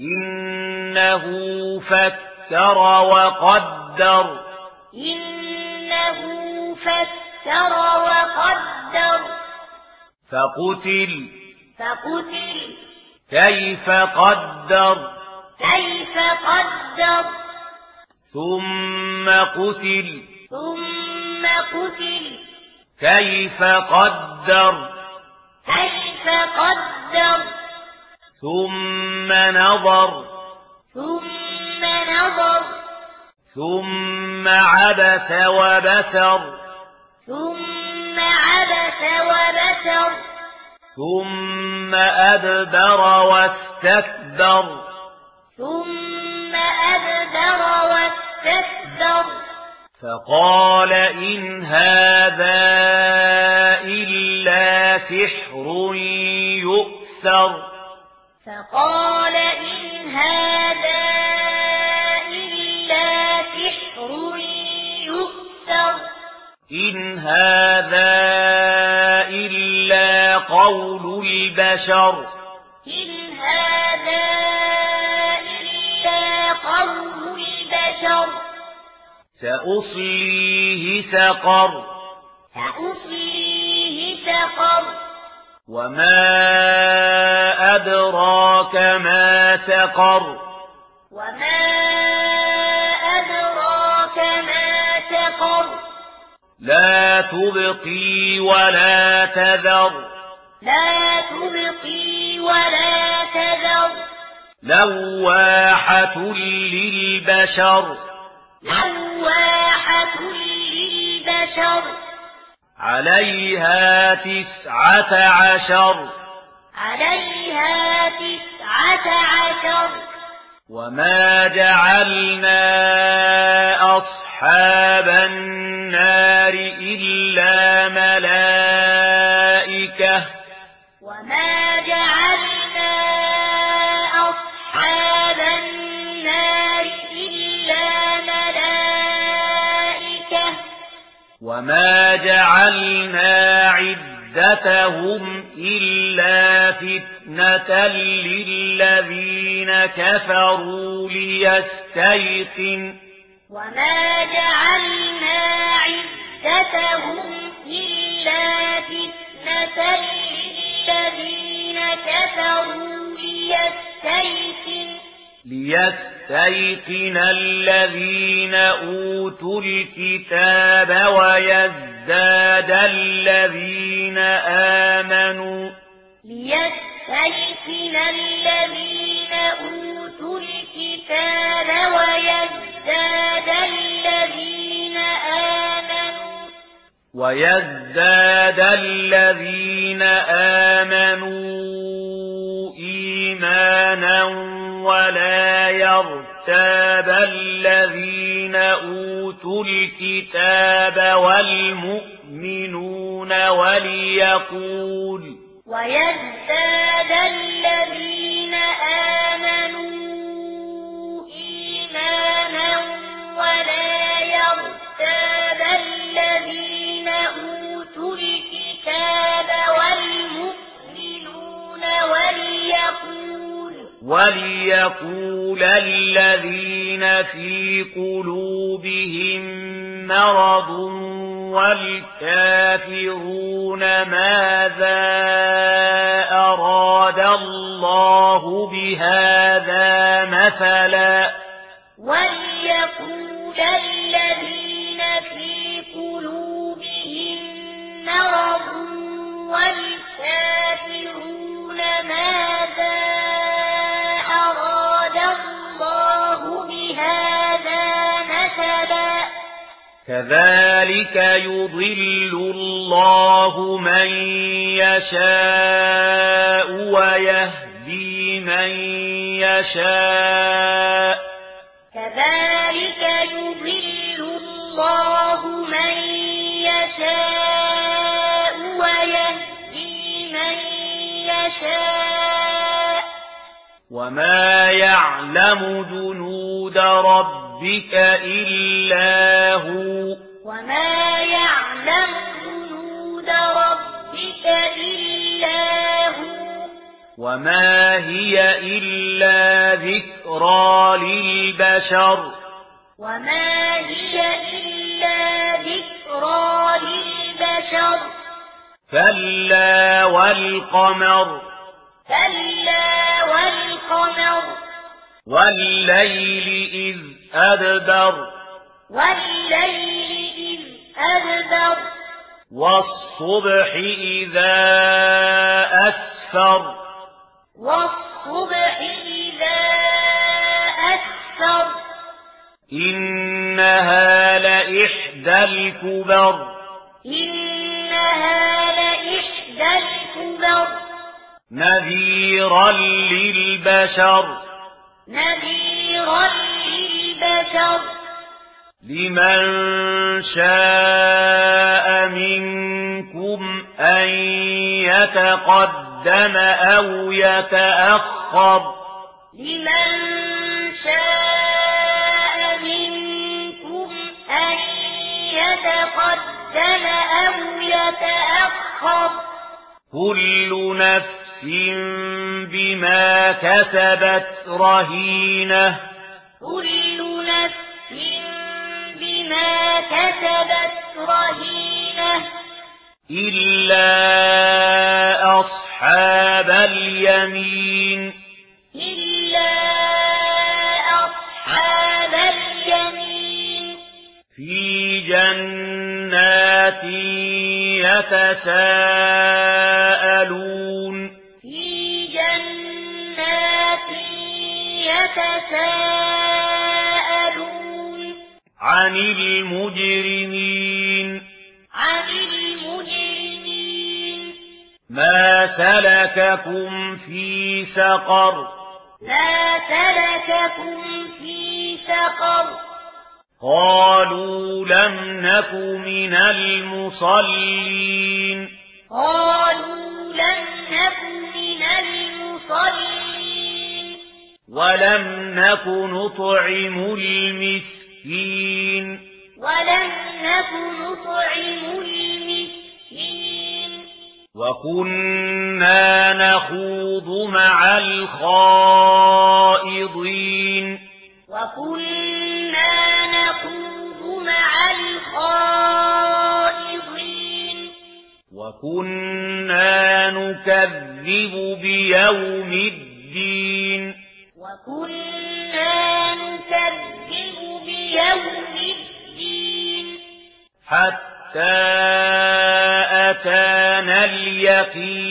إنه فكر وقدر. إنه فكر وقدر. فقتل. فقتل. كيف قدر؟ كيف قدر؟ ثم قتل. ثم قتل. كيف قدر؟ كيف قدر؟ ثم نظر ثم نظر ثم عبس وبسر ثم عبس وبسر ثم أدبر واستكبر ثم أدبر واستكبر فقال إن هذا إلا سحر يؤثر قال إن هذا إلا سحر يؤثر إن هذا إلا قول البشر. سأصليه سقر سأصليه سقر. وما أدراك ما سقر وما أدراك ما سقر لا تبقي ولا تذر لا تبقي ولا تذر لواحة للبشر لواحة للبشر عليها تسعة عشر. عليها تسعة عشر. وما جعلنا وما جعلنا عدتهم إلا فتنة للذين كفروا ليستيقن وما جعلنا عدتهم إلا فتنة للذين كفروا ليستيقن ليستيقن الذين أوتوا الكتاب ويزداد الذين آمنوا ليستيقن الذين أوتوا الكتاب ويزداد الذين آمنوا ويزداد الذين آمنوا ولا يرتاب الذين أوتوا الكتاب والمؤمنون وليقول ويرتاب الذين آمنوا وَلْيَقُولَ الَّذِينَ فِي قُلُوبِهِم مَّرَضٌ وَالْكَافِرُونَ مَاذَا أَرَادَ اللَّهُ بِهَذَا مَثَلًا وَلْيَقُولَ الَّذِينَ فِي قُلُوبِهِم مَّرَضٌ وَالْكَافِرُونَ مَاذَا كذلك يضل الله من يشاء ويهدي من يشاء جنود ربك إلا هو. وما يعلم جنود ربك إلا هو. وما هي إلا ذكرى للبشر. وما هي إلا ذكرى للبشر. فلا والقمر. والليل إذ أدبر. والليل إذ أدبر. والصبح إذا أسفر. والصبح إذا أسفر. إنها لإحدى الكبر. إنها لإحدى الكبر. نذيرا للبشر. لمن شاء منكم أن يتقدم أو يتأخر. لمن شاء منكم أن يتقدم أو يتأخر. كل نفس بما كسبت رهينة. كسبت رهينة. إلا أصحاب اليمين. إلا أصحاب اليمين. في جنات يتساءلون. في جنات يتساءلون. عن المجرمين عن المجرمين ما سلككم في سقر ما سلككم في سقر قالوا لم نك من المصلين قالوا لم نك من المصلين ولم نك نطعم المسكين المسكين. ولم نكن نطعم المسكين. وكنا نخوض مع الخائضين. وكنا نخوض مع الخائضين. وكنا نكذب بيوم الدين. حتى أتانا اليقين